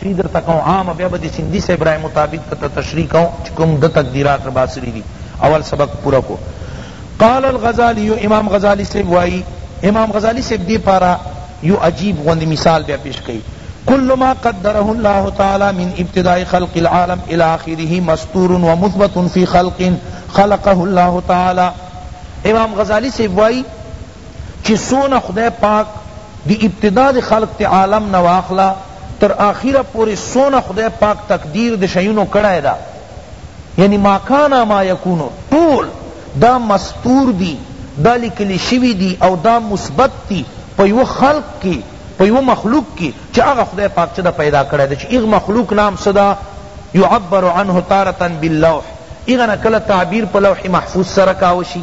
تشریح درته کوم عام بیا به د سندی صاحب رای مطابق درته تشریح کوم چی کوم ده تقدیرات را باسلی دی اول سبق پورا کو قال الغزالی امام غزالی صاحب وائی امام غزالی صاحب دی پارا یو عجیب غوندی مثال بیا پیش کئی کل ما قدره الله تعالی من ابتداء خلق العالم الی آخره مستور و مثبت فی خلق خلقه الله تعالی امام غزالی صاحب وائی چی څونه خدای پاک د ابتدا د خلقت عالم نه واخله تر آخره پوری څونه خدای پاک تقدیر د شیونو کړی ده یعنی ما کان ما یکون ټول دا مستور دی دا لیکل شوی دی او دا مثبت دی په یوه خلق کی په یوه مخلوق کی چی هغه خدای پاک چه ده پیدا کړی ده چی هغه مخلوق نام څه ده یعبر عنه تارة باللوح هغه نه کله تعبیر په لوح محفوظ سره کاوه شی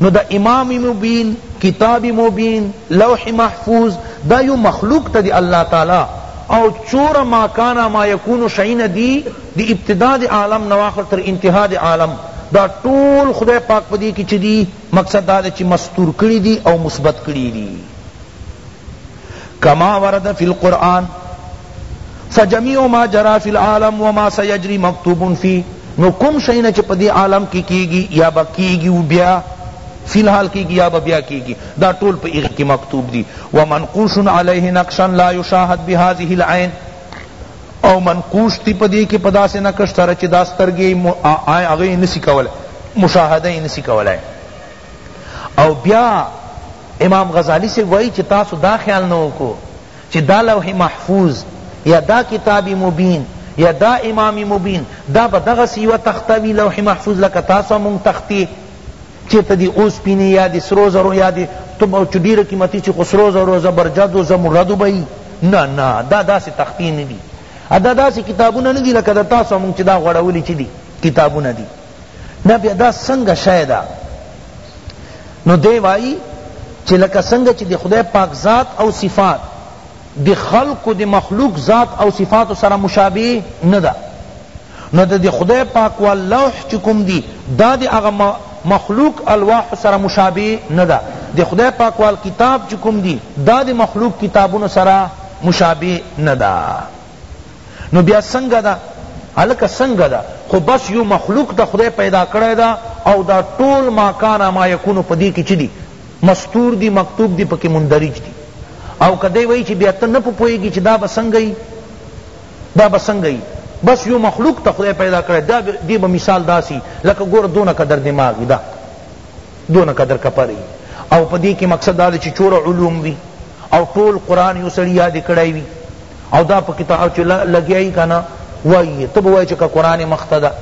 نو دا امام مبین کتاب مبین لوح محفوظ دا یو مخلوق تا دی الله تعالی او چور ما کان ما یکون شئینا دی دی ابتداء دی عالم نه واخله تر انتها دی عالم دا ټول خدای پاک په دی کی چه دی مقصد دا دی چه مستور کړی دی او مثبت کړی دی کما ورد فی القرآن فجمیع ما جری فی العالم وما سیجری مکتوب فیہ نو کوم شی نه چې په دې عالم کې کیږي یا به کیږي او بیا فی الحال کیږي یا به بیا کیږي دا ټول په هغې کې مکتوب دي ومنقوش علیه نقشا لا یشاهد بهذه العین او منقوش تی په دې کې په داسې نقش سره چې دا سترګې هغه یې نسي کولی مشاهده یې نسي کولی او بیا امام غزالی سے وای چې تاسو دا خیال نه وکړو چی دا لوح محفوظ یا دا کتاب مبین یا دا امام مبین دا به دغسی یوه تخته وی لوح محفوظ لکه تاسو مونږ تختی چیرته دی اوسپینی یا دی سرو زرو یا دی چی ډیر قیمتی چی خو سرو زرو زبرجد و زمردو بئی نه نه دا داسی تختی ندی دا داسی کتابونه ندی لکه دا تاسو مونږ چی دا غوړولی چی دی کتابونه دی نه بیا دا څنګه شی ده نو دی وایی چې لکه څنګه چې د خدای پاک ذات او صفات د خلق د مخلوق ذات او صفات سره مشابه نه ده نو د خدای پاک و لوح چې کوم دی دا د هغه مخلوق الواح سره مشابه نه ده د خدای پاک وال کتاب چې کوم دی دا د مخلوق کتابونو سره مشابه نه ده نو بیا سنگه ده هلکه سنگه ده خو بس یو مخلوق ته خدای پیدا کړی ده او دا ټول ما کان ما یکون په دې کې چی دی مستور دی مکتوب دی پکې مندرج دی او که دی وایي چې بیا ته نه پوهیږي چې دا به څنګه وي دا به څنګه وي بس یو مخلوق ته خدای پیدا کړی دا دی به مثال داسی لکه ګور دونه قدر دماغی دا دونه قدر کپر یی او په دی کی مقصد دا دی چی چور علوم وی او ټول قرآن یو سړی یاد کړای وی او دا په کتاب چی لګیا یی کنه وایی یی ته به وایی چی که قرآن مخ ته ده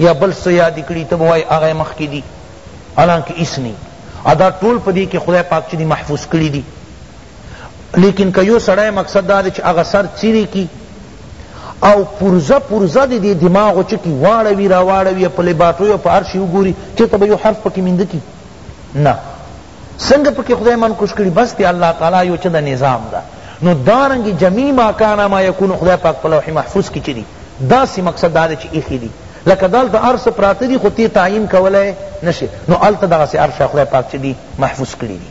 یا بل څه یاد کړی ته به وایی هغه مخکی دی حالانکه هیڅ نه ادا ټول په دی کی خدای پاک چی دی محفوظ کړی دی لیکن که یو سړی مقصد دا دی چی هغه سر چیری کی او پرزه پرزه دی دی دماغ و چکی واړوی را واړوی په لباټوی او په هر شی وګوری چیرته به یو حرف پکی مینده کی نه څنګه پکې خدای من کوش کړي بس دی الله تعالی یو چا د نظام ده نو دارنګ جميع ما کان ما یکون خدای پاک په لوح محفوظ کې چدي دا سی مقصد دا چې ایخي دي لکه دالته ارس پراته دي خو تی تعین کولای نشي نو الته دغه سی ارش خدای پاک چدي محفوظ کړي دي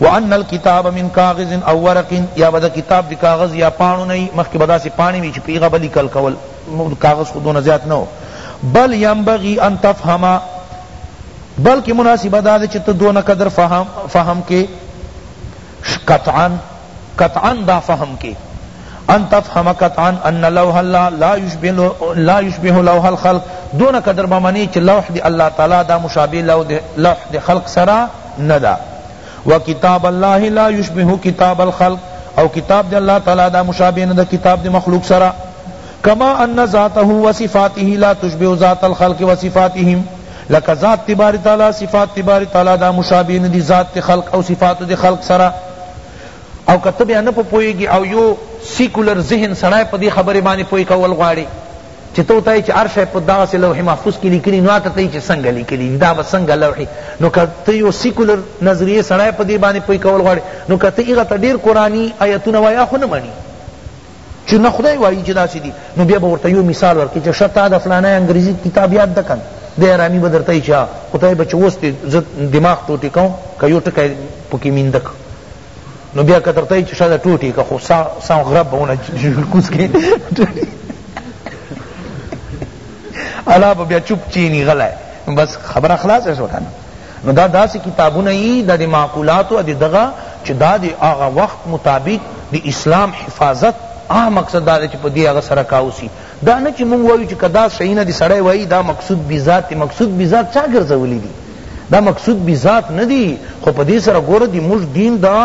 وان الکتاب من کاغذ او ورق یا به دا کتاب د کاغذ یا پاڼو نه وی مخکی به داسی پاڼی وی چی په هغه به لیکل کول کاغذ خو دونه زیات نه وو بل ینبغی ان تفهما بلکه مناسبه دا ده چی ته دونه قدر فهم فهم که قطعا قطعا دا فهم که ان تفهم قطعا ان لوح الله لا يشبه لا يشبه لوح الخلق دون قدر بمنی چ لوح دی اللہ تعالی دا مشابه لوح دی خلق سرا نه ده وکتاب الله لا یشبه کتاب الخلق او کتاب دی الله تعالی دا مشابه نه ده کتاب دی مخلوق سره کما ان ذاته و صفاته لا تشبه ذات الخلق و صفاتهم لکه ذات تبار تعالی صفات تبار تعالی دا مشابه نه دی ذات تی خلق او صفات دی خلق سره او کتب یا نه پویږي او یو سیکولر ذهن سړی په دې خبره باندې پوی کول غواړي چه تو تایی چه هر شی په دغسی لوح محفوظ کی لیکلی نو هاته تایی چه څنګه لیکلی دی دا به څنګه لوحی نو که ته یو سیکولر نظریه سړی په دی باندې پوی کول غواړی نو که ته هغه ته ډیر قرآنی آیتونه وایی هغه خو نه منی چه نه خدای وایی چه داسی دی نو بیا به ورته یو مثال ورکی چه شه تا د فلانه انګریزی کتاب یاد ده کنه دی ارامی به درته چه خدای به چه اوس دماغ ټوټی کوم که یو ټکی پکی مینده کړ نو بیا کتر ته چې شاده ټوټي که خو سا سم غرب ونه کوس کې الا بیا چپ چینی غلای بس خبره خلاص شو کنه نو دا داسې کتابونه یي د دې معقولات او د دغه چې دا د هغه وخت مطابق د اسلام حفاظت آه مقصد دا چې په دې هغه سره کاوسی دا نه چی مونږ وایو چی که دا سعی نه دی سړی وایی دا مقصود بی ذات دی مقصود بی ذات چا ګرځولی دی دا مقصود بی ذات نه دی خو په دې سره ګوره دی موږ دین دا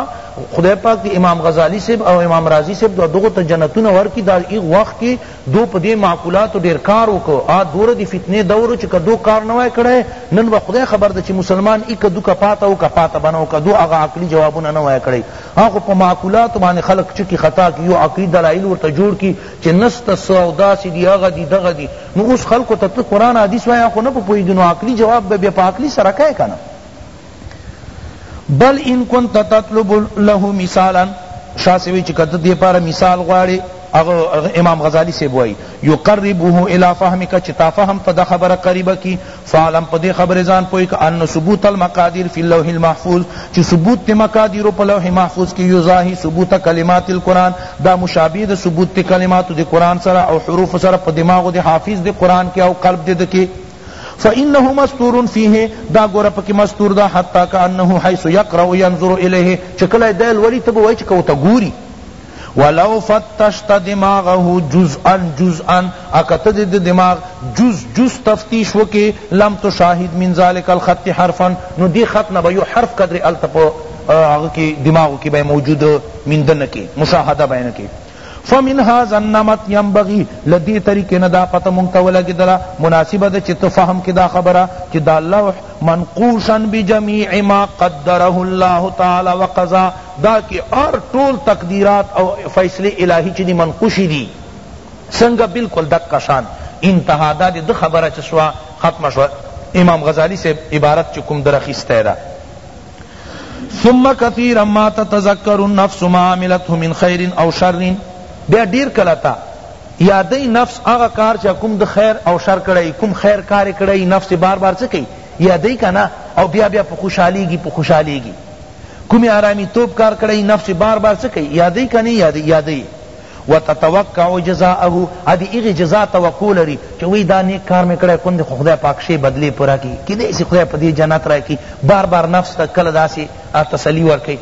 خدای پاک دی امام غزالی صاحب او امام رازی صاحب دا دغه ته جنتونه ورکی دا ایغ وخت کی دو په دې معقولات ډیر کار وکړو آ دور دی فتنه دور چې کدو کار نه وای کړی نن به خدای خبر ده چې مسلمان ای کدو کا پاته او کا پاته بنو کدو هغه عقلی جوابونه نه وای کړی هغه په معقولات باندې خلق چکی خطا کی یو عقلی دلایل ورته جوړ کی چی نسته څه او داسی دی هغه دی دغه دی نو اوس خلکو ته ته قرآن حدیث وایی هغه خو نه په پوهیږی نو عقلی جواب به بیا په عقلی سره کای کنه بل ان كنت تطلب له مثالا شاہ سوی چی کته دی پاره مثال غواړي امام غزالی سے بوائی یقربه الى فهمک چی تا فهم تا دا خبر قریب کی فاعلم په دې خبرې ځان پوه که ان ثبوت المقادیر فی اللوح المحفوظ چې ثبوت د مقادیرو په لوح محفوظ کې یضاهی ثبوت کلمات القرآن دا مشابه د ثبوت د کلماتو د قرآن سره او حروفو سره په دماغو د حافظ د قرآن کې او قلب د ده کې فإنه مستور فيه دا ګوره پکې مستور ده حتی کأنه حيث يقرأ ينظر إليه چې کله دی لولي ته به وایي چې که ورته ګوري ولو فتشت دماغه جزءا جزءا اکه ته دې د دماغ جز جز تفتیش وکې لم تشاهد من ذلک الخط حرفا نو دې خط نه به یو حرف قدر هلته په هغه کې دماغو کې به یې موجود مینده نه کې مشاهده به یې نه کې فمن هذا النمط ينبغي له دې طریقې نه دا پته مونږ ته ولګېدله مناسبه ده چې ته فهم کې دا خبره چې دا لوح منقوشا بجميع ما قدره الله تعالی وقضا دا که هر ټول تقدیرات او فیصلې الهی چه دی منقوشی دی څنګه بلکل دقه شان انتها دا دی ده خبره چه سوا ختمه شوه امام غزالی صاحب عبارت چه کوم در اخیستی ده ثم کثیرا ما تتذکر النفس ما عملته من خیر او شر بیا ډیر کله تا یادی نفس هغه کار چه کوم د خیر او شر کړی کوم خیر کار کړی نفس بار بار څه کوي یادی کنا او بیا بیا په خوشحالیږي په خوشحالیږي کومی حرامی توب کار کړی نفس بار بار څه کئی یادی که نی یادی یادی وتتوقع جزاءه ادی هغه جزا توقع لري چې وی دا نیک کار می کړی کون دی خو خدای پاک شی بدلی پورا کی کیدای شي خدای په دې جنت راکی بار بار نفس ته کله داسی تسلی ورکړي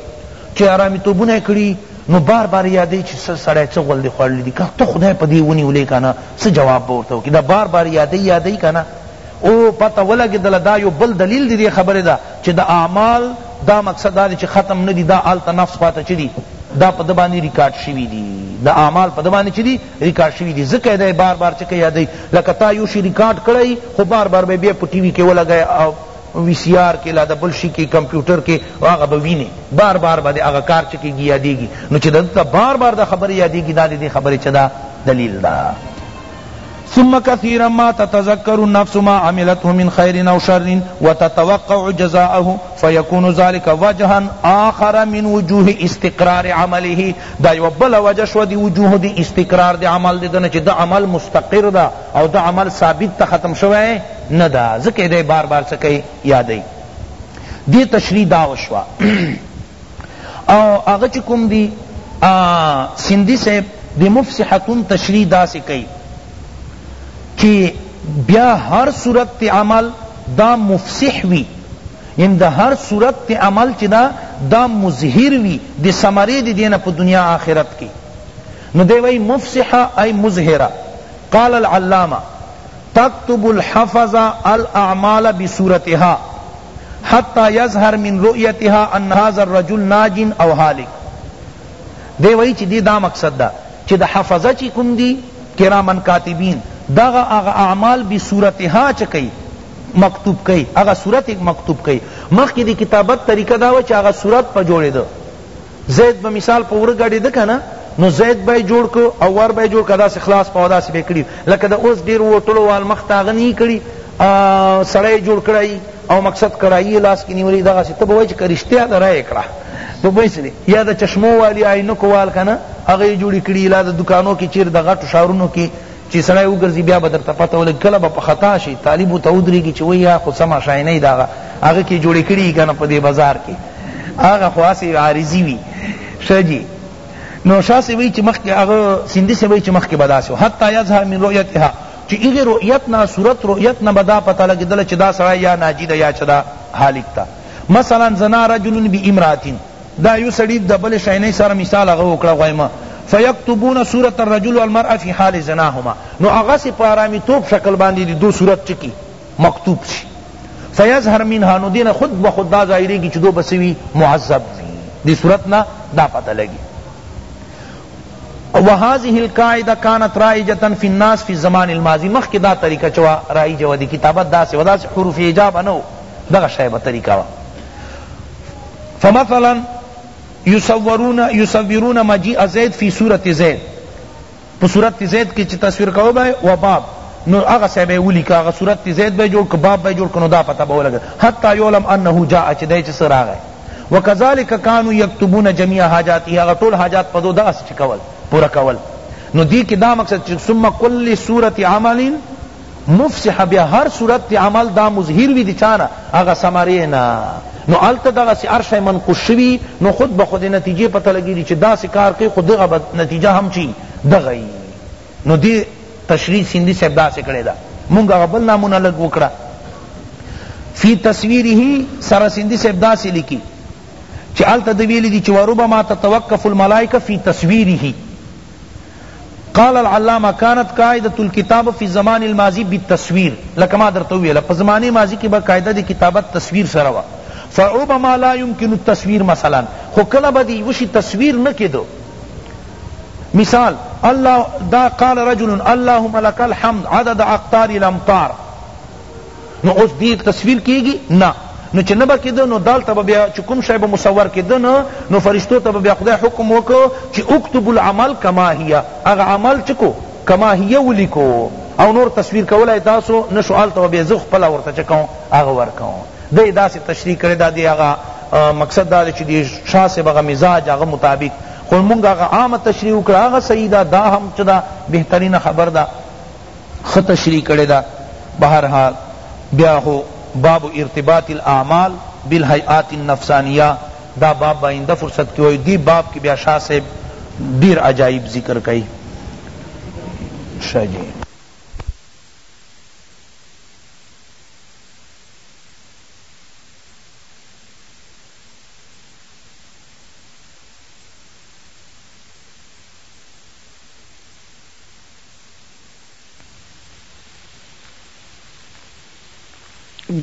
چې حرامی توبونه یې کړی نو بار بار یادی چې سړی څه غول دی خوړلی دی که ته خدای په دې ونیولې کنه څه جواب به ورته وکړي دا بار بار یادی یادی کنه او پته ولګیدله دا یو بل دلیل د دې خبرې ده چې د اعمال دا مقصد دا دی چې ختم نه دي دا هلته نفس پاته چه دي دا په ده باندې ریکارډ شوي دي دا اعمال په ده باندې چه دي ریکارډ شوي دي ځکه یې دی بار بار چه که یادوي لکه تا یو شي ریکارډ کړی خو بار بار به یې بیا په ټي وي کې ولګوې وي سي آر کې لا د بل شي کې کمپیوټر کې هغه به وینې بار بار به د هغه کار چه کېږي یادېږي نو چې ده ته بار بار دا خبرې یادېږي دا د دې خبرې چه ده دلیل ده ثم کثیرا ما تتذکر النفس ما عملته من خیر او شر وتتوقع جزاءه فیکون ذلک وجها آخر من وجوه استقرار عمله دا یو بل وجه شو دی وجوه دی استقرار دی عمل دی دنه چی دا عمل مستقر دا او دا عمل ثابت تا ختم شوه ندا ذکر دی بار بار سکی یادی دی تشریح داوشوا او هغه چې کوم دی سندی صاحب د مفسحتون تشریح داسې کوي چې بیا هر صورت عمل دا مفسح وی ان دا هر صورت عمل چې دا دا مظهر وی د ثمرې د دینه په دنیا آخرت کې نو دی وی مفسحه ای مظهره قال العلامه تكتب الحفظ الاعمال بصورتها حتی یظهر من رؤیتها ان هذا الرجل ناج او هالک دی وایی چی دی دا مقصد دا چی دا حفظه چی کم دی کرامن کاتبین دغه هغه اعمال به صورتها چه کئی مکتوب کئی هغه صورت مکتوب کئی مخکی دی کتابت طریقه دا و چه هغه صورت په جوړیدو زید به مثال په وره ګډیده کنه نو زید به جوړ کو او ور به جوړ کدا سی خلاص په داسې به کړی لکه د اوس ډیر وټلو وال مخ تاغه نه کړی سړی جوړ کړای او مقصد کړای لاس کې نیولی دغه سی ته به وای چې کرشتیا درای کړه نو بسلی یا د چشمو والی عینکو وال کنه هغه جوړ کړی لا د دکانو کې چیر د غټو شارونو کې چی سړی وګرځی بیا به درته پته ولګی کله به په خطا شی طالب ورته ودریږی چی وایی یار خو سم آشاینی ده هغه هغه کی جوړی کړی یی کنه په دی بازار کی هغه خو هسی عارضی وی ښه جی نو شاه صاحب وی چی مخکی هغه سندی صاحب وی چی مخکی به داسی حتی یظهر من رؤیتها چی هغه رؤیت نه صورت رؤیت نه به دا پته لګیدله چی دا سړی یا ناجی ده یا چی دا هالک ده مثلا زنا رجل بامرأة دا یو سړی دبل شینی سره مثال هغه وکړه غویم فیکتبون صورت الرجل والمرأة فی حال زناهما نو هغه سی په آرامی توب شکل باندی دی دو صورت چکی مکتوب شی فیظهر منها نو دین خود بخود دا ظاهریږي چې دو بسوی معذب وی دی صورت نا دا پتہ لگی وهذه القاعده كانت رائجه في الناس في الزمان الماضي مخ دا طریقہ چوا رائجه ودی کتابت دا سے ودا سے حروف ایجاب نو دغه شایبه طریقہ وا فمثلا یصورون یصورون مجیء زید فی صورت زید په صورت زید کی چی تصویر کوی به و باب نو هغه سه به ولیکه هغه صورت زید به جوړ که باب به جوړ که نو دا پته به ولګی حتی یعلم انه جاء چی دی چی څه راغی وکذلک کانوا یکتبون جمیع حاجاته هغه ټول حاجات په دو دغه څه چی کول پوره کول نو دی کی دا مقصد چی ثم کل صورت عمل مفسح بیا هر صورت تی عمل دا مظهر وی دی چا نه هغه ثمرې نه نو هلته دغسی هر شی منقوص شوی نو خود به خود نتیجه پته لګیږی چی داسی کار کئی خو دغه به نتیجه هم چی دغه یی نو دی تشریح سندی صاحب داسی کړی ده مونږ هغه بل نامونه لږ وکړه فی تصویره سره سندی صاحب داسی لکی چی هلته دی ویلی دی چی وربما تتوقف الملائکه فی تصویره قال العلامه کانت قاعدة الکتابة فی الزمان الماضی بالتصویر لکه ما درته وویل په زمانه ماضی کی به قاعده د کتابت تصویر سره وه فربما لا یمکن التصویر مثلا خو کله به دیوه شی تصویر نه کیدو مثال دا قال رجل اللهم لک الحمد عدد اقطار الامطار نو اوس دی تصویر کیږي نه نو چې نه به کېده نو دالته به بیا چې کوم شی به مصور کېده نه نو فرشتو ته به بیا خدای حکم وکړو چې اکتب العمل کما هي هغه عمل چې کو کما هي ولیکو او نور تصویر کولای تاسو نشو هلته به بیا زه خپله ورته چې کوم هغه ورکوم دی داسې تشریح کړې دا دی هغه مقصد دا دی چې دی شاه صاحب هغه مزاج هغه مطابق خو مونږ هغه عامه تشریح وکړه هغه صحیح ده دا هم چې دا بهترینه خبر ده ښه تشریح کړې ده بهر حال بیا خو باب ارتباط الاعمال بالهیئات النفسانیه دا باب به آئنده فرصت کې وایو دې باب کې بیا شاه صاحب ډیر عجایب ذکر کړي شه جی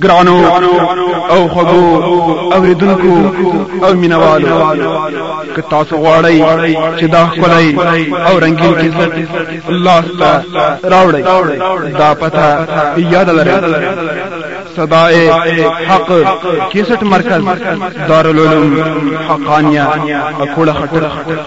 ګرانو او خبو اوریدونکو او مینوالو که تاسو غواړئ چې دا خپلای او رنگین کیسه الله ستاسو راوړئ دا پته یاد لرئ صدائے حق کیسٹ مرکز دارالعلوم حقانیہ اکوڑا خطر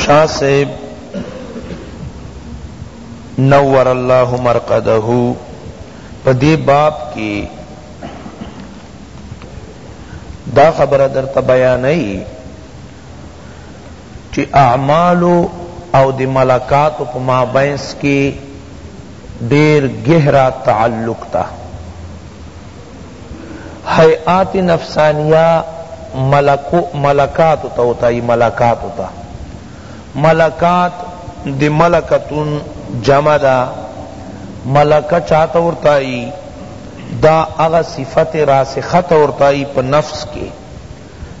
شاه صاحب نور الله مرقده په دې باب کې دا خبره درته بیانوي چې اعمال او د ملکات په مابینس کې ډیر گہرا تعلق تا هیئات نفسانیه ملکاتو ته وتایی ملکاتو ته ملکات د ملکتون جمع ده ملکه چاته ورتایی دا هغه صفت راسخه ته ورتایی په نفس کی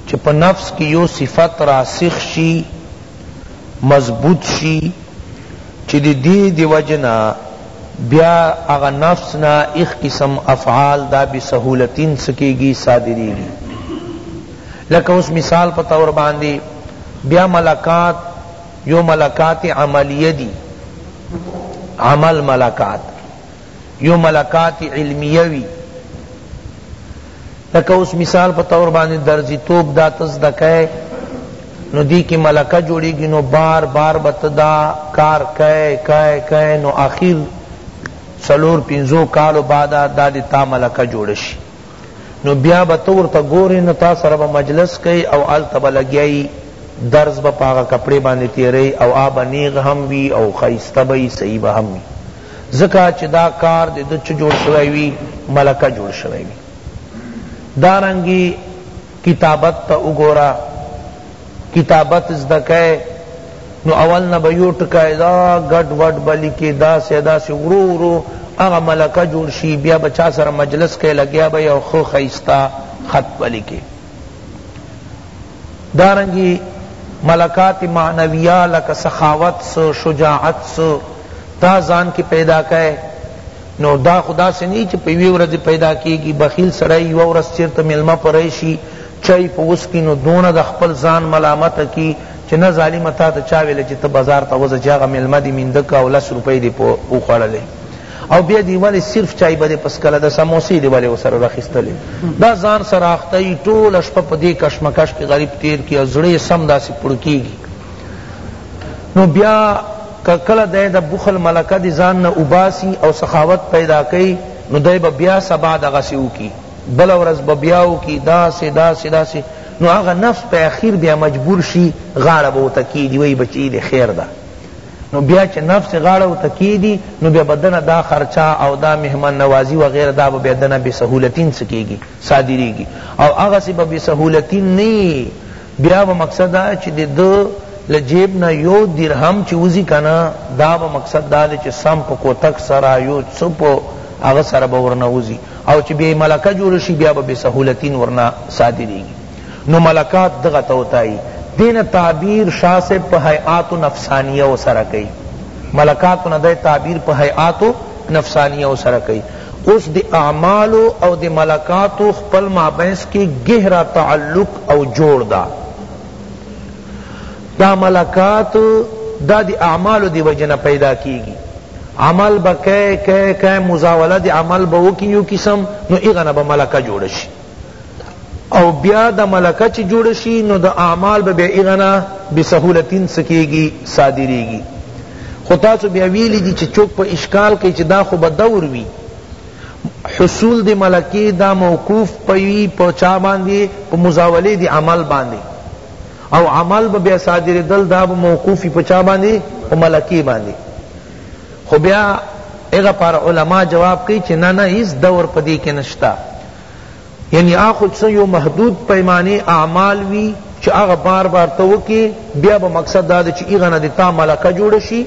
چه په نفس کی یو صفت راسخ شی مضبوط شي چی د دی د وجه نه بیا هغه نفس نه ایخ قسم افعال دا بی سهولتین څه کیږی صادریږی لکه اوس مثال په طور باندی بیا ملکات یو ملکات عملیه دی عمل ملکات یو ملکات علمیه وی لکه اوس مثال په طور باندې درزی توپ دا تز دکای نو دی کی ملکه جوړیږي نو بار بار بت دا کار کای کای کای نو اخیر سلور پینزو کالو بعد دا دی تا ملکه جوړ شي نو بیا به تور ته ګورې نو تا سره به مجلس کوي او هلته به لګیایي درس به په هغه کپړې باندې تیری او آ به نیغ هم وي او ښایسته به یي صحیح به هم وي ځکه چه دا کار د ده چه جوړ شوی وی ملکه جوړ شوی وی دارنګی کتابت ته وګوره کتابت زده که نو اول نه به یو ټکی دا ګډ وډ به لیکې داسې داسې ورو ورو هغه ملکه جوړ شي بیا به چا سره مجلس کې لګیا به یو ښه ښایسته خط به لیکې دارنګه ملکات معنویه لکه سخاوت سه شجاعت سه تا ځان کی پیدا کئ نو دا خو داسې نه چې په یوې ورځې پیدا کېږي بخیل سړی یوه ورځ چېرته مېلمه په راشي چای په وڅکي نو دونه د خپل ځان ملامته کړي چې نه ظالمه تا ته چا ویل چې ته بازار ته وځه چې هغه مېلمه دې مینده که او لس روپۍ دې وخوړلې او بیا دی ولی صرف چای بده پسکله ده سموسی دی ولی وسره راخستلی دا ځان سره اخته ای ټوله شپه په دی کشمکش کی غریب تیر کی او زړه سم داسی پړکیږی نو بیا که کله دی د بخل ملکه دی ځان نه وباسی او سخاوت پیدا کړي نو دی به بیا سبا دغسی وکی بله ورځ به بیا وکی داسی داسی داسی نو هغه نفس په اخیر بیا مجبور شی غاړه به ورته کیږي وای بچی دی خیر ده نو بیا چه نفس غاړه او ته کیدی نو بیا به دنه دا خرچه او دا مهمان نوازی وغیره دا به بیا دنه بی سهولتین څه کیږی صادریږی او هغسی به بی سهولتین نه یی بیا به مقصد دا چه د ده له جیب نه یو درهم چه وزی کنه دا به مقصد دا دی چه سم په کوتک سره یو څه په هغه سره به ورنه وزی او چه بیا یی ملکه جوړه شی بیا به بی سهولتین ورنه صادریږی نو ملکات دغه ته وتائی دی نه تعبیر شاہ صاحب په حیات نفسانیه و سره کئی ملکاتو نه دی تعبیر په حیات نفسانیه و سره کئی اوس د اعمالو او د ملکاتو خپل مابینس کی ګهرا تعلق او جوړ دا دا ملکات دا د اعمالو دی وجه نه پیدا کیږي عمل به کئ کئ کئ مزاوله د عمل به وکی یو قسم نو ایغه نه به ملکه جوړ شي او بیا دا ملکه چی جوړه شی نو دا اعمال به بیا ایغا نه بسهولتین څه کیږی صادریږی خو تاسو بیا ویلی دی چی چوک په اشکال کئی چی دا خو به دور وی حصول دی ملکی دا موقوف پوی په چا باندی په مزاولی دی عمل باندی او عمل به بیا صادر دل دا به موقوفی په چا باندی په ملکی باندی خو بیا اغه پر علماء جواب کئی چی نه نه هیڅ دور پدی کې نشتا یعنی هغه خو څه یو محدود پیمانه اعمال وی چی هغه بار بار ته وکی بیا به مقصد دا دی چی هغه نه دی تا ملکه جوړه شی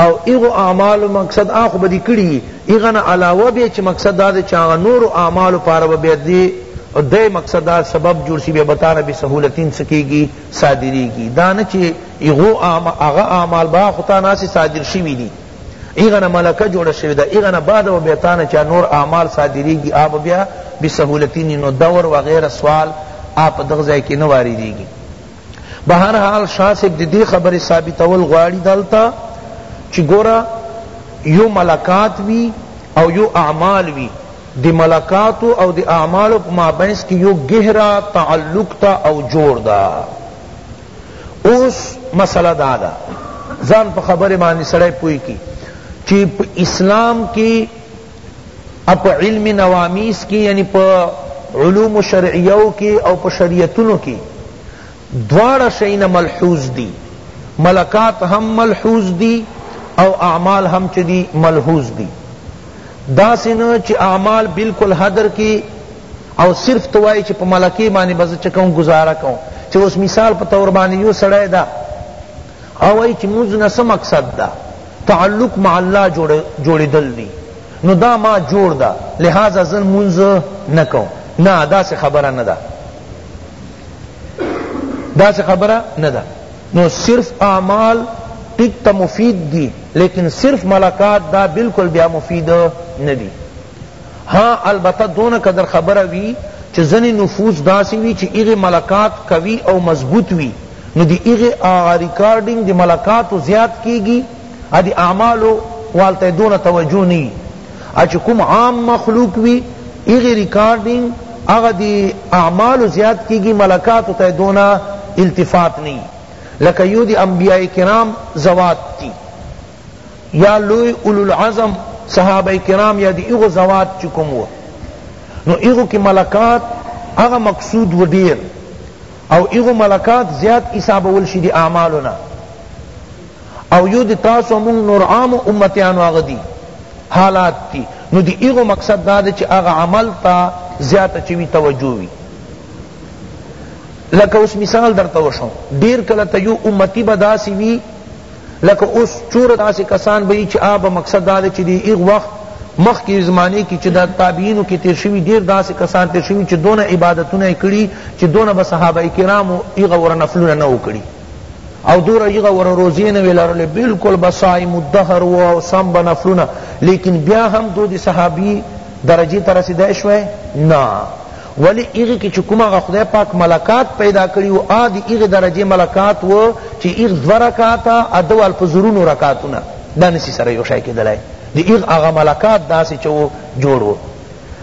او هغو اعمالو مقصد هغه خو به دی کړی وی هغه نه علاوه بیا چی مقصد دا دی چی هغه نورو اعمالو پاره به بیا دی دی مقصد دا سبب جوړ شی بیا به تانه بی سهولتین څه کیږی صادریږی دا نه چی هغه اعمال به خو تانه هسی صادر شوی دی هغه نه ملکه جوړه شوی ده هغه نه بعد او بیتانه چا نور اعمال صادریږي آب بیا بسهولتی نو دور وغیرہ سوال آپ دغه ځای کې نه واردیږي بهر حال شاه صاحب د دې خبرې ثابتول غواړي دلته چې ګوره یو ملکات وی او یو اعمال وی د ملکاتو او د اعمالو په مابینس کې یو گهرا تعلق تا او جوړ دا اوس مسله دا ده ځان په خبره باندې سړی پوه کی چی په اسلام کی اپ علم نوامیس کی یعنی په علوم شرعیو کی او په شریعتونو کی دواړه شینا ملحوظ دی ملکات هم ملحوظ دی او اعمال هم چی دی ملحوظ دی دا سنو چی اعمال بالکل حدر کی او صرف ته وایی چی په ملکه باندی به زه چه کوم ګزاره کوم چه اوس مثال په طور باندی یو سړی ده هغه وایی چی مونځ نه څه مقصد ده تعلق مع الله جوړیدل دی نو دا ما جوړ ده لهذا زه مونځ نه کوم نه داسې خبره نه ده داسې خبره نه ده نو صرف اعمال ټیک ته مفید دی لیکن صرف ملاقات دا بالکل بیا مفید نه دی ها البته دونه قدر خبره وی چه ځنی نفوس داسی وی چه هغی ملکات قوی او مضبوط وی نو دی هغی هغه ریکارډنګ دی ملکاتو زیات کیږی او دی اعمالو وال ته دونه توجه نه یی او چه کوم عام مخلوق وی هغی ریکارډنګ هغه دی اعمالو زیات کیږی ملکاتو ته دونه التفات نه یی لکه یو دی انبیاء کرام ذوات تی یا لوی اولو العزم صحابه کرام یا دی اغو زوات چی کوم وو نو اغو کی ملکات اغا مقصود و دیر او اغو ملکات زیاد حسابول شی دی اعمالونا او یو دی تاسو مون نور عام امتیانو اغا دی حالات تی نو دی اغو مقصد دا دی چی اغا عمل تا زیاد چوی توجہ وی لکه اس مثال در توشو دیر کلتا یو امتی بداسی وی لکه اوس چور داسی کسان به یی چی آب مقصد دا دی چی دی ایغ وخت مخکی زمانه کی چی دا تابعینو کی تیر شوی دیر داسی کسان تیر شوی چی دونه عبادتونه یی کړی چی دونه به صحابه کرامو ایغ ور نفلونه نه وو کړی او دور ایغا ور روزی نه ویلارل بالکل بصائم الدهر و او سم بنفلنا لیکن بیا هم دو دی صحابی درجی ترسیدای شوی نا ولی هغی کی چی کوم هغه خدای پاک ملکات پیدا کړی وو هغه دی هغی درجی ملکات وو چی هغه دوه رکعاته او ده وال په زرونو رکعاتونه دا نسی سره یو شای کیدلای دی هغه هغه ملکات داسی چه وو جوړ وو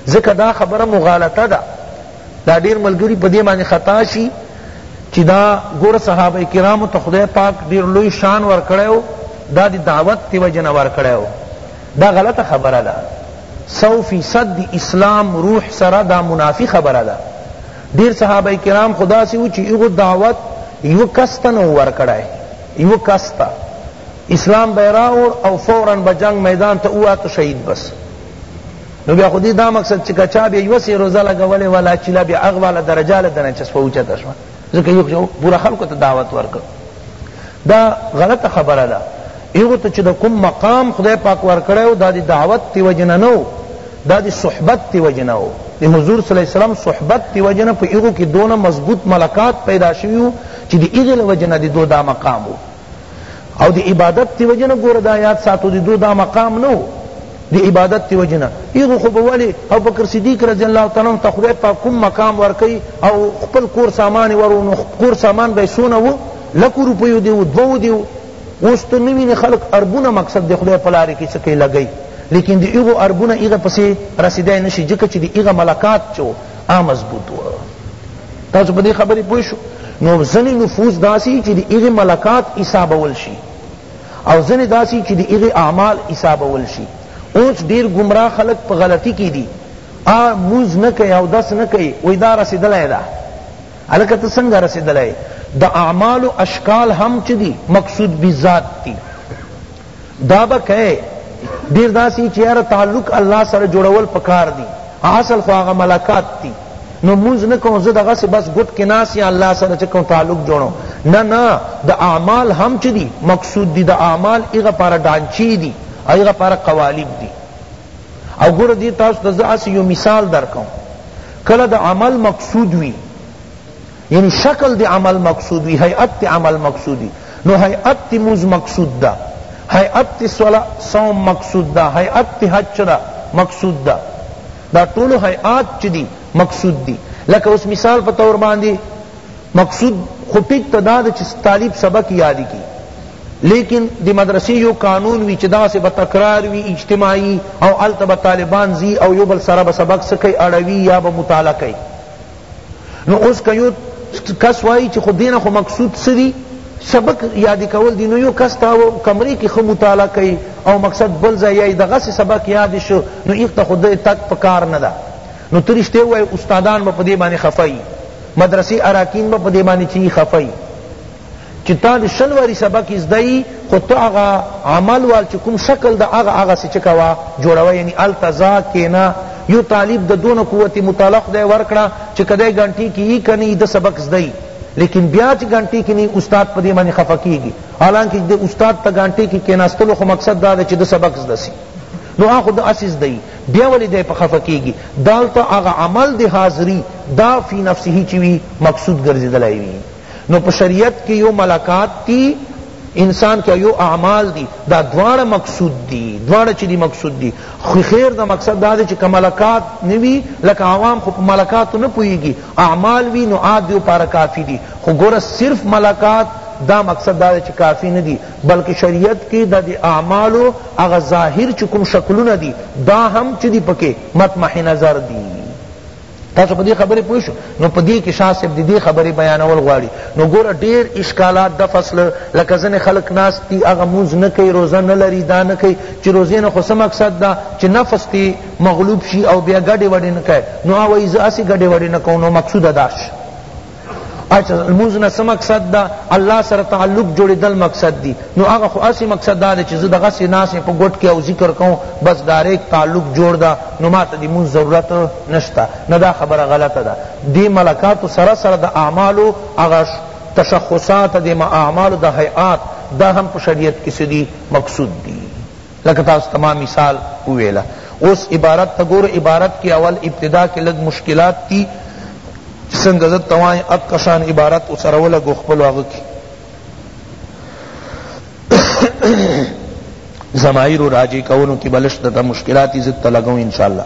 ځکه دا خبره مغالطه ده دا ډیر ملګری په دی باندی خطا شی چی دا ګور صحابه کرامو ته خدای پاک ډیر لوی شان ورکړی وو دا دی دعوت دی وجه نه ورکړی وو دا غلطه خبره ده سو فیصد دی اسلام روح سره دا منافی خبره ده ډیر صحابه کرام خدا سی و چی ایغو دعوت یو کست نو ورکڑای یو کست اسلام بیراور او فورا با جنگ میدان تا اوا تو شهید بس نو بیا خودی دا مقصد چی کچا بیا یو سی روزه لگولی ولا چیلا بیا اغوالا درجال دنچس پوچتا شما ځکه یو جو پورا خلکو ته دعوت ورکړ دا غلطه خبره ده یو ته چې د کوم مقام خدای پاک ورکړی او دا د دعوت تی وجنه نه دا د صحبت تی وجنه و د حضور صلی الله علیه وسلم صحبت تی وجنه په یو کې دونه مضبوط ملکات پیدا شویو چې د ایغه وجنه د دو دا مقام و او دی عبادت تی وجه نه گوره دا یاد ساتو دی دو دا مقام نو دی عبادت تی وجه نه ایغو خو بولی او بکر صدیق رضی اللہ تعالی عنہ تخوی پا کم مقام ورکی او خپل کور سامان ورو نو کور سامان بے سونه و لکو روپیو دیو دو دیو اوس تو نوینی خلق اربونه مقصد دی خدای پلاری کی سکی لگئی لیکن دی ایغو اربونه ایغه پسی رسیدای نشی جکه چی دی ایغه ملکات چو آ مضبوط و تاسو په دې خبرې پوه شو نو ځنې نفوس داسې چې د هغې ملکات حسابول شي او ځنې داسې چې د هغې اعمال حسابول شي اوس ډېر ګمراه خلک په غلطي کې دي آ موز نه کوي او دس نه کوي وای دا رسېدلی ده هلکه ته څنګه رسېدلی د اعمالو اشکال هم چې دي مقصود بذات دي دا به کئ دیر داسی چی یاره تعلق الله سره جوړول پکار دی اصل خو هغه ملکات دی نو منز نکو زه دغه سی بس گٹ کی ناس یا الله سره چکو تعلق جوړو نه نه د اعمال هم چی دی مقصود دی د اعمال ایغه پارا ډانچی دی ایغه پارا قوالب دی او ګور دی تاسو ته زه اسی یو مثال درکم کله د عمل مقصود وی یعنی شکل دی عمل مقصود وی هیئت تی عمل مقصود وی نو هیئت تی موز مقصود دا هیئت تی صوم مقصود دا هیئت تی حج چدا مقصود دا دا ټول هیئات چی دی مقصود دی لکه اوس مثال په طور باندی مقصود خو ټیک ته دا ده چې طالب سبق یاد کی لیکن دی مدرسې یو قانون وی چې دا سه به تکرار وی اجتماعی او الته به طالبان زی او یو بل سره به سبق سکی اړوی یا به مطالعه کوي نو اوس که یو کس وایی چې خو دینه خو مقصود سری سبق یاد کول دی نو یو کس تا کمرې کې خو مطالعه کوي او مقصد بل ځای یې دغه سبق یاد شو نو ایخ ته خدای تک پکار نه ده نو ترشته وای استادان په دې باندې خفای مدرسې اراکین په دې باندې چی خفای چی تا دی شل واری سبق ازده یی خو ته هغه عمل وال چی کوم شکل ده هغه هغه سی چکوا جوړوه یعنی الته ځا کینا یو طالب د دونه قوت مطالعه خدای ورکړه چی کدی گھنٹی کی یی کنی د سبق ازده یی لیکن بیا چی گھنٹی کی نی استاد پدی معنی خفا کیگی حالانکه د استاد ته گھنٹی کی کیناستلو خو مقصد دا ده چی د سبق ازده سی نو هغه د اساس دی بیا ولی دی په خفه کیږي دالته هغه عمل دی حاضری دا فی نفسه چوی مقصود ګرځیدلای وی نو په شریعت کی یو ملکات دی انسان کیا یو اعمال دی دا دواړه مقصود دی دواړه چی دی مقصود دی خو خیر دا مقصد دا دی چی که ملکات نوی لکه عوام خو په ملکاتو نه پوهیږي اعمال وی نو آ دیو پاره کافی دی خو ګوره صرف ملکات دا مقصد دا چی کافی ندی بلکہ شریعت کی دا دی اعمالو اغا ظاہر چی کم شکلون دی دا ہم چی دی پکے مطمح نظر دی تاسو په دې خبرې پوه شو نو په دې کې شاه صاحب د دې خبرې بیانول غواړي نو ګوره ډېر اشکالات د فصل لکه ځینې خلک ناست دي هغه مونځ نه کوي روزه نه لري دا نه کوي چې روزې نه خو څه مقصد ده چې نفس ترې مغلوب شي او بیا ګډې وډې نه کوي نو هغه وایي زه هسې ګډې وډې نه کوم نو مقصوده دا شي اچھا لمونځ نه څه مقصد ده الله سره تعلق جوړېدل مقصد دی نو هغه خو هسې مقصد دا دی چې زه دغسې ناست یم په ګوټ کې او ذکر کوم بس ډایرېک تعلق جوړ ده نو ما ته د لمونځ ضرورت نشته نه دا خبره غلطه ده دې ملکاتو سره سره د اعمالو هغه تشخصات د اعمالو د هیئات دا هم په شریعت کې څه دي مقصود دي لکه تاسو ته ما مثال وویل اوس عبارت ته ګوره عبارت کی اول ابتدا کی لږ مشکلات دی څنګه زه ته وایم اک شان عبارت ورسره ولګو خپلو هغه کی ضمایر راجع کولو کی بلش ته مشکلات زه ته لګوم انشاءالله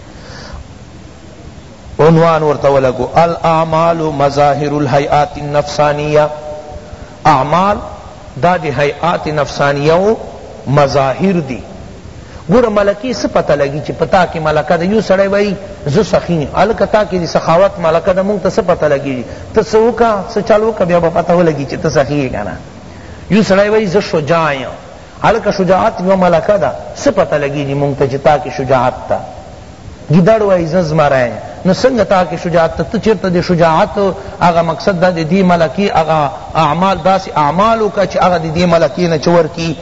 عنوان ورته ولګو الاعمال مظاهر الهیئات النفسانیه اعمال دا د هیئات نفسانیه او مظاهر دی ګوره ملکی څه پته لګی چې پتا کې ملکه ده یو سړی وای زه سخی نه الکه تا کې د سخاوت ملکه ده مونږ ته څه پته لګی ته څه وکا څه چالو کا بیا به پته ولګی چې ته سخی یې کنه یو سړی وای زه شجاع یم هلکه شجاعت یوه ملکه ده څه پته لګیږي مونږ ته چی تا کی شجاعت ده ګیدړ وایی زه زمری یم نو څنګه تا کی شجاعت ته ته چیرته د شجاعت هغه مقصد ده د دی ملکی هغه اعمال داسی اعمال وکړه چی هغه د دی ملکی نه چه ورکی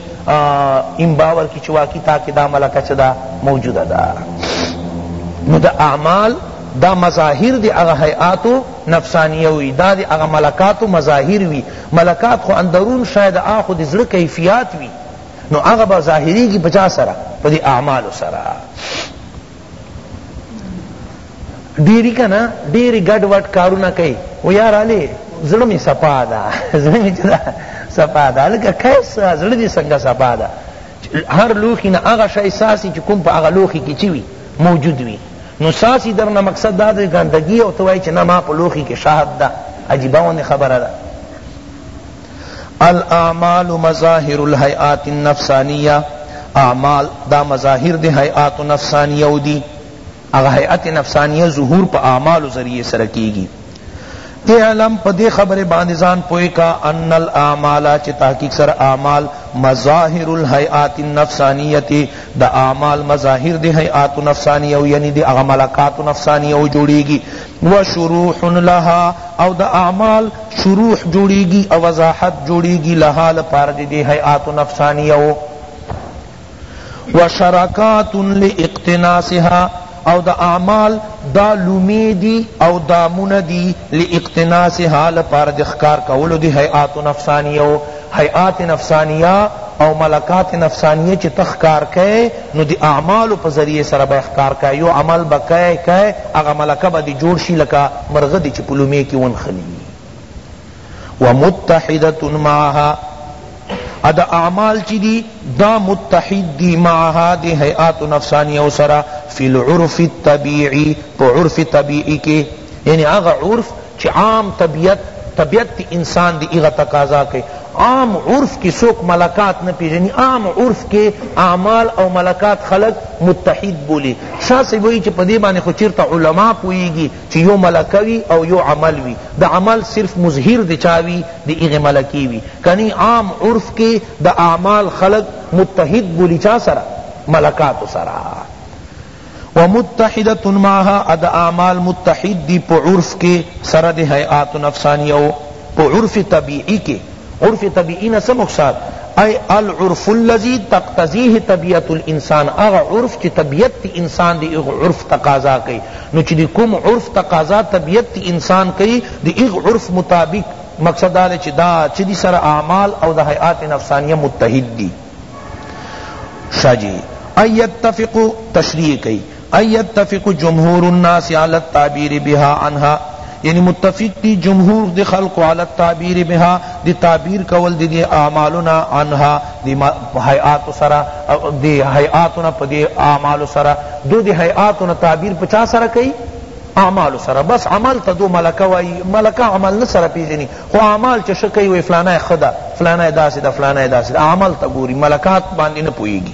انبا ورکی چی واقعی تا کی دا ملکه چه ده موجوده ده نو دا اعمال دا مظاهر دی اغا حیاتو نفسانیه وی دا دی اغا ملکاتو مظاهر وی ملکات خو اندرون شاید آخو دی زړه کیفیات وی نو هغه به ظاهریږي په چا سره په دې اعمالو سره ډیری کنه ډیری ګډ وډ کارونه کوي و یار علي زړه می صفا ده زړه می جدا صفا ده لکه کیس زړه دې څنګه صفا ده هر لوښی نه هغه شی ساسی چې کوم په هغه لوښی کې چی وي موجود وي نو ساسی درنه مقصد دا دی ګندګي او ته وایي چې نه ما په لوښی کې شهد ده عجیبه غوندې خبره ده الاعمال مظاهر الهیئات النفسانیه اعمال دا مظاهر دی هیئات نفسانیه دی هغه هیئت نفسانیه ظهور په اعمالو ذریعه سره کیږی اعلم په دې خبره باندې ځان پوه کا ان الاعمال چې تحقیق سر اعمال مظاهر الهیئات النفسانیه د اعمال مظاهر د هیئات نفسانیه یعنی د هغه ملکات نفسانیه جوړیږي و شروح لها او د اعمال شروح جوړیږي او وضاحت جوړیږي لها لپاره د هیئات نفسانیه و شرکات لاقتناصها او دا اعمال دا لومی دی او دامونه دی لاقتناصها لپاره د ښکار کولو دی هیئات نفسانیو هیئات نفسانیه او ملکات نفسانیه چی ته ښکار کئ نو دی اعمالو په ذریعه سره به ښکار کئ یو عمل به کئ کئ هغه ملکه به دی جوړ شی لکه مرغه دی چی په لومی کی ونښلی ومتحدة معها او دا اعمال چی دی دا متحد دی معها دی هیئات نفسانیو سره فی العرف الطبیعی پا عرف طبیعی کی یعنی هغا عرف چی عام طبیعت طبیعت دی انسان دی هغا تقاضا کئی عام عرف کی سوک ملکات نه پیژنی عام عرف کی اعمال او ملکات خلق متحد بولی شاہ صاحب وئی چی پدی بانی خو چرتا علماء پوہیگی چی یو ملکه وی او یو عمل وی د عمل صرف مظهر د چا وی د هغی ملکه وی کنی عام عرف کی د اعمال خلق متحد بولی چا سره ملکاتو سره ومتحدة معها او دا اعمال متحد دی په عرف کی سره د هیئات نفسانیه په عرف طبیعی کی عرف طبیعی نه څه مقصاد ای العرف الذی تقتضیه طبیعت الانسان هغه عرف چی طبیعت تی انسان دی هغه عرف تقاضا کئی نو چی دی کوم عرف تقاضا طبیعت تی انسان کئی دی هغه عرف مطابق مقصد دا دی چی دا چی دی سره اعمال او د هیئات نفسانیه متحد دی شاہ جی ای یتفق تشریح کئی ان یتفق جمهور الناس علی التعبیر بها عنها یعنی متفق دی جمهور دی خلقو علی التعبیر بها دی تعبیر کول دی دی اعمالو نا عنها دی حیاتو سرا دی حیاتو نا پدی اعمالو سرا دو دی حیاتو نا تعبیر پا چا سرا کئی اعمالو سرا بس عمل تا دو ملکہ وائی ملکہ عمل نا سرا پیجنی خو اعمال چا شکئی وی فلانا خدا فلانا داسی دا فلانا داسی دا عمل تا گوری ملکات باندی نا پوئیگی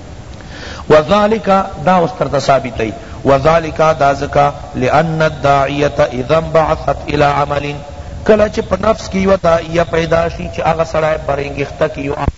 وذلک دا اوس درته ثابتوي وذلک دا ځکه لان الداعیة اذا انبعثت الی عمل کله چی په نفس کی یوه داعیه پیدا شی چی هغه سړی برانګیخته کی یو عمل